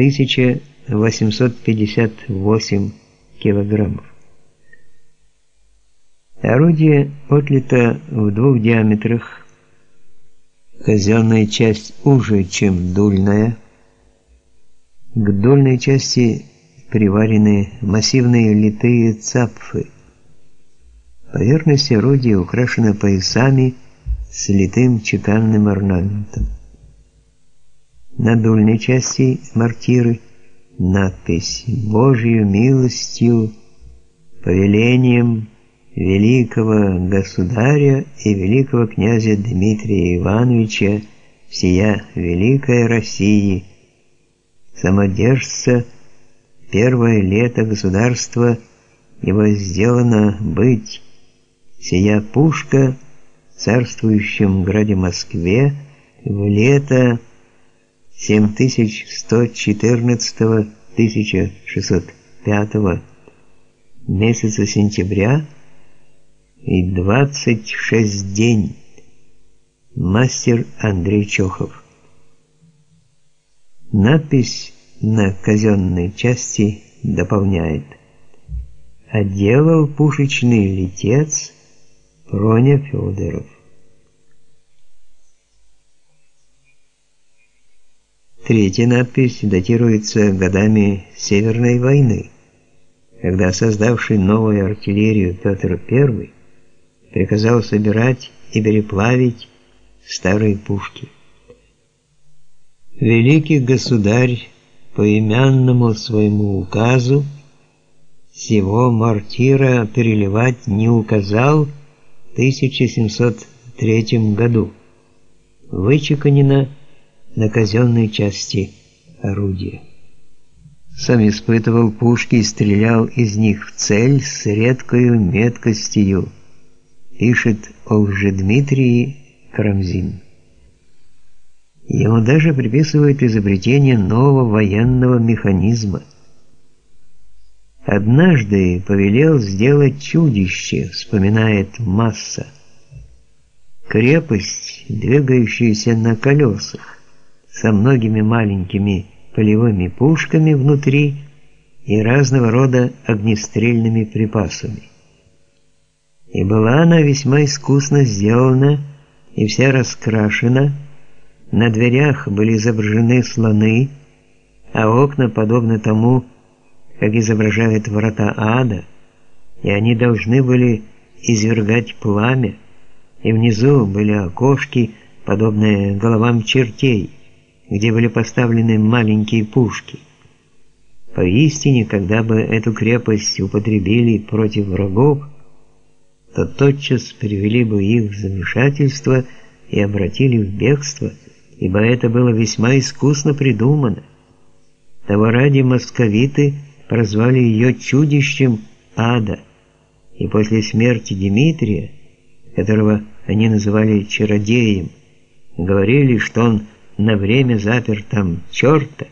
1858 килограммов. Орудие отлито в двух диаметрах. Казенная часть уже, чем дульная. К дульной части приварены массивные литые цапфы. Поверхность орудия украшена поясами с литым чеканным орнаментом. На дульной части мортиры надпись «Божью милостью, повелением великого государя и великого князя Дмитрия Ивановича всея великой России, самодержца, первое лето государства его сделано быть, сия пушка царствующем граде Москве в лето 7114-1605 месяца сентября и 26 день. Мастер Андрей Чохов. Надпись на казенной части дополняет. Отделал пушечный летец Проня Федоров. Третья надпись датируется годами Северной войны, когда создавший новую артиллерию Петр I приказал собирать и переплавить старые пушки. Великий государь по именному своему указу всего мортира переливать не указал в 1703 году. Вычеканено на казенной части орудия. Сам испытывал пушки и стрелял из них в цель с редкою меткостью пишет о Лжедмитрии Карамзин. Ему даже приписывают изобретение нового военного механизма. Однажды повелел сделать чудище, вспоминает Масса. Крепость, двигающаяся на колесах, со многими маленькими полевыми пушками внутри и разного рода огнестрельными припасами. И была она весьма искусно сделана и вся раскрашена. На дверях были изображены слоны, а окна подобны тому, как изображают врата ада, и они должны были извергать пламя, и внизу были окошки, подобные головам чертей, где были поставлены маленькие пушки. Поистине, когда бы эту крепость употребили против врагов, то тотчас привели бы их в замешательство и обратили в бегство, ибо это было весьма искусно придумано. Того ради московиты прозвали ее чудищем ада, и после смерти Дмитрия, которого они называли чародеем, говорили, что он на время запер там черта,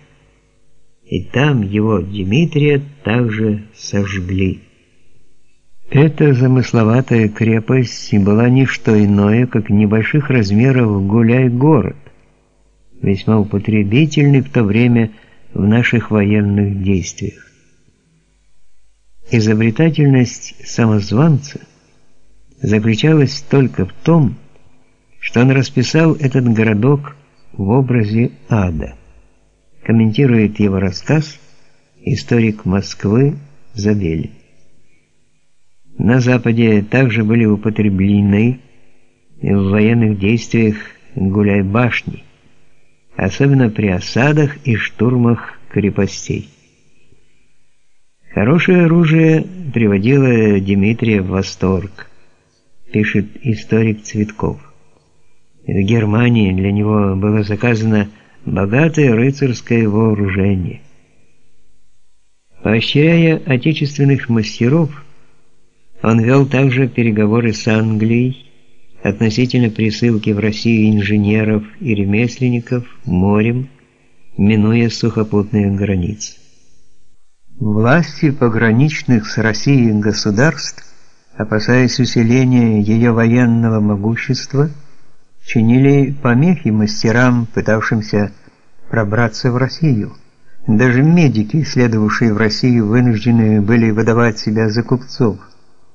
и там его Дмитрия также сожгли. Эта замысловатая крепость была не что иное, как небольших размеров гуляй-город, весьма употребительный в то время в наших военных действиях. Изобретательность самозванца заключалась только в том, что он расписал этот городок в образе ада. Комментирует его рассказ историк Москвы Забелин. На Западе также были употреблены в военных действиях гуляй-башни, особенно при осадах и штурмах крепостей. Хорошее оружие приводило Дмитрия в восторг, пишет историк Цветков. В Германии для него было заказано богатое рыцарское вооружение. Поощряя отечественных мастеров, он вел также переговоры с Англией относительно присылки в Россию инженеров и ремесленников морем, минуя сухопутные границы. Власти пограничных с Россией государств, опасаясь усиления ее военного могущества, чинили помехи мастерам, пытавшимся пробраться в Россию, Даже медики, следовавшие в Россию, вынуждены были выдавать себя за купцов –